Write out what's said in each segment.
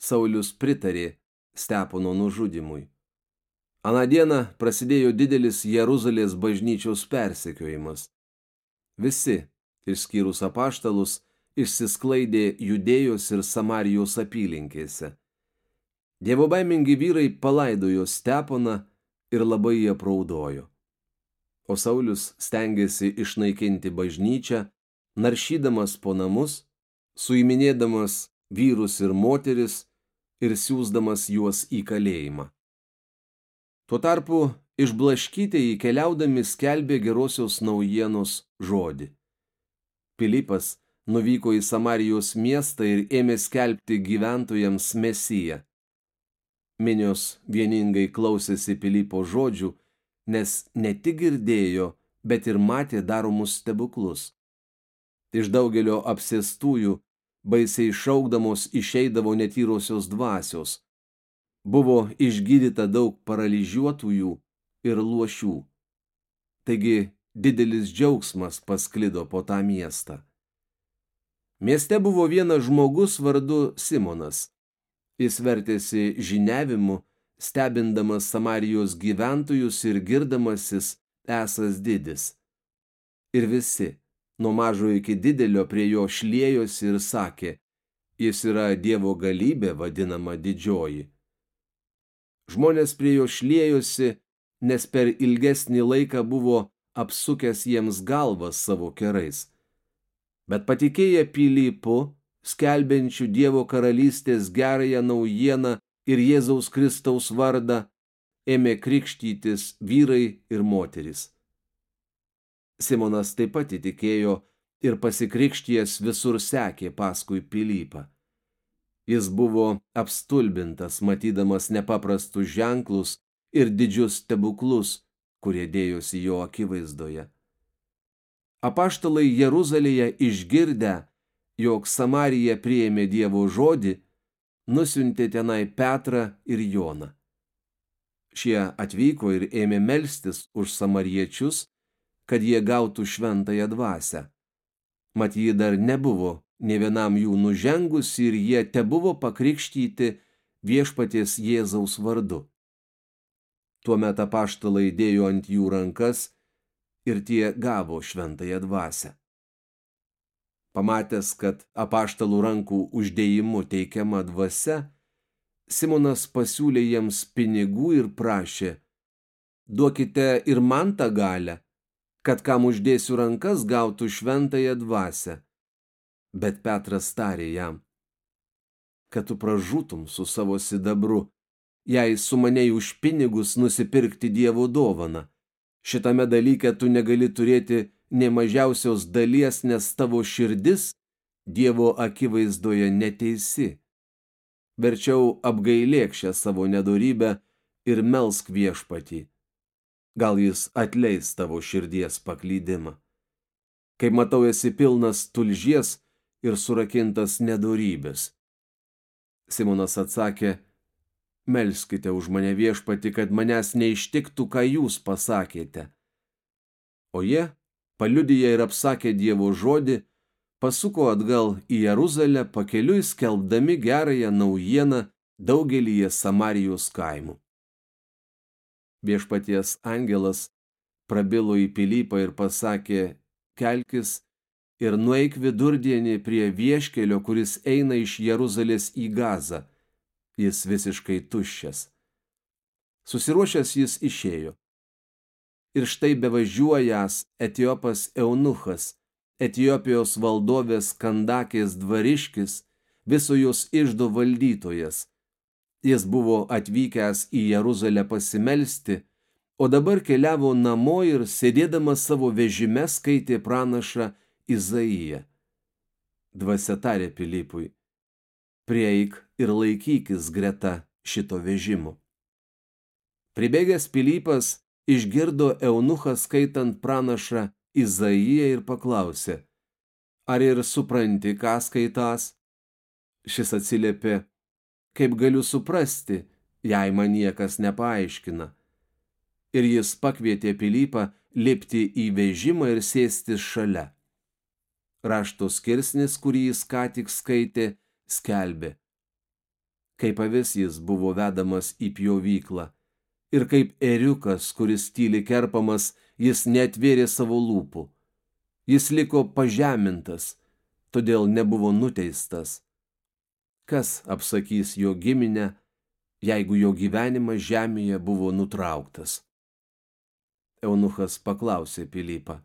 Saulius pritarė Stepono nužudimui. Aną dieną prasidėjo didelis Jeruzalės bažnyčios persekiojimas. Visi, išskyrus apaštalus, išsisklaidė judėjos ir Samarijos apylinkėse. Dievo baimingi vyrai palaidojo Steponą ir labai jie praudojo. O Saulius stengiasi išnaikinti bažnyčią, naršydamas po namus, suiminėdamas vyrus ir moteris ir siūsdamas juos į kalėjimą. Tuo tarpu išblaškytieji keliaudami skelbė gerosios naujienos žodį. Pilypas nuvyko į Samarijos miestą ir ėmė skelbti gyventojams mesiją. Minios vieningai klausėsi Pilypo žodžių, nes ne tik girdėjo, bet ir matė daromus stebuklus. Iš daugelio apsėstųjų baisiai šaukdamos išeidavo netyrosios dvasios. Buvo išgydyta daug paralyžiuotųjų ir luošių. Taigi didelis džiaugsmas pasklido po tą miestą. Mieste buvo vienas žmogus vardu Simonas. Jis vertėsi žiniavimu, stebindamas Samarijos gyventojus ir girdamasis esas didis. Ir visi, nuo mažo iki didelio prie jo šliejosi ir sakė, jis yra Dievo galybė vadinama didžioji. Žmonės prie jo šliejosi, nes per ilgesnį laiką buvo apsukęs jiems galvas savo kerais. Bet patikėję Pilypu, skelbiančių Dievo karalystės gerąją naujieną ir Jėzaus Kristaus vardą, ėmė krikštytis vyrai ir moteris. Simonas taip pat įtikėjo ir pasikrikšties visur sekė paskui Pilypą. Jis buvo apstulbintas, matydamas nepaprastus ženklus ir didžius stebuklus, kurie dėjosi jo akivaizdoje. Apaštalai Jeruzalėje išgirdę, jog Samarija priėmė Dievo žodį, nusiuntė tenai Petrą ir Joną. Šie atvyko ir ėmė melstis už samariečius, kad jie gautų šventąją dvasę. Mat ji dar nebuvo ne vienam jų nužengus ir jie tebuvo pakrikštyti viešpaties Jėzaus vardu. Tuomet apaštalai dėjo ant jų rankas ir tie gavo šventąją dvasę. Pamatęs, kad apaštalų rankų uždėjimu teikiama dvasia, Simonas pasiūlė jiems pinigų ir prašė, duokite ir man tą galę, kad kam uždėsiu rankas gautų šventąją dvasę. Bet Petras tarė jam, kad tu pražūtum su savo sidabru, jei sumanėjai už pinigus nusipirkti Dievo dovaną. Šitame dalyke tu negali turėti ne mažiausios dalies, nes tavo širdis Dievo akivaizdoje neteisi. Verčiau apgailėk šią savo nedorybę ir melsk viešpatį gal jis atleis tavo širdies paklydimą. Kai matau, esi pilnas tulžies ir surakintas nedorybės. Simonas atsakė, melskite už mane viešpati, kad manęs neištiktų, ką jūs pasakėte. O jie, paliudyję ir apsakę Dievo žodį, pasuko atgal į Jeruzalę pakeliui skelbdami gerąją naujieną daugelįje Samarijos kaimų viešpaties angelas prabilo į Pilypą ir pasakė, kelkis ir nueik vidurdienį prie vieškelio, kuris eina iš Jeruzalės į Gazą. Jis visiškai tuščias. Susiruošęs jis išėjo. Ir štai bevažiuojas Etiopas Eunuchas, Etiopijos valdovės Kandakės dvariškis, viso jos išdo valdytojas, Jis buvo atvykęs į Jeruzalę pasimelsti, o dabar keliavo namo ir sėdėdamas savo vežime skaitė pranašą Izaiją. Dvasia tarė Pilipui, prieik ir laikykis greta šito vežimo. Pribėgęs Pilypas išgirdo eunuchą skaitant pranašą Izaiją ir paklausė, ar ir supranti, ką skaitas? Šis atsiliepė, kaip galiu suprasti, jei man niekas nepaaiškina. Ir jis pakvietė Pilypą lipti į vežimą ir sėstis šalia. Rašto skirsnis, kurį jis ką tik skaitė, skelbė. Kaip avis jis buvo vedamas į pjovyklą. Ir kaip eriukas, kuris tyli kerpamas, jis netvėrė savo lūpų. Jis liko pažemintas, todėl nebuvo nuteistas. Kas apsakys jo giminę, jeigu jo gyvenimas žemėje buvo nutrauktas? Eunuchas paklausė Pilypą.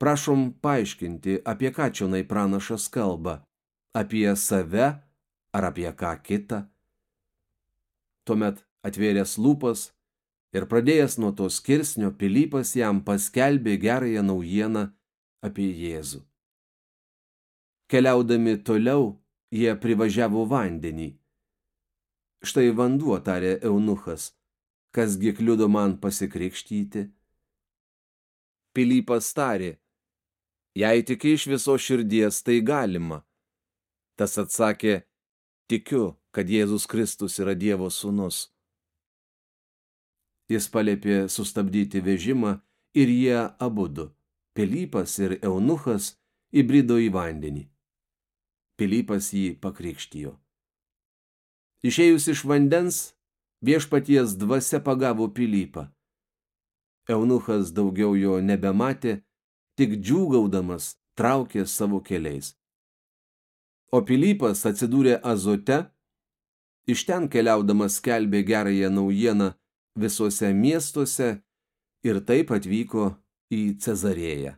Prašom paaiškinti, apie ką čionai pranašas kalba. Apie save ar apie ką kitą? Tuomet atvėręs lūpas ir pradėjęs nuo to skirsnio, Pilypas jam paskelbė gerąją naujieną apie Jėzų. Keliaudami toliau, jie privažiavo vandenį. Štai vanduo, tarė eunuchas kasgi kliudo man pasikrikštyti? Pilypas tarė, jei tik iš viso širdies, tai galima. Tas atsakė, tikiu, kad Jėzus Kristus yra Dievo sūnus. Jis palėpė sustabdyti vežimą ir jie abudu, Pilypas ir Eunuchas, įbrido į vandenį. Pilypas jį pakrikštijo. Išėjus iš vandens, viešpaties dvasia pagavo Pilypą. Eunuchas daugiau jo nebematė, tik džiūgaudamas traukė savo keliais. O Pilypas atsidūrė Azote, iš ten keliaudamas skelbė gerąją naujieną visuose miestuose ir taip atvyko į Cezarėją.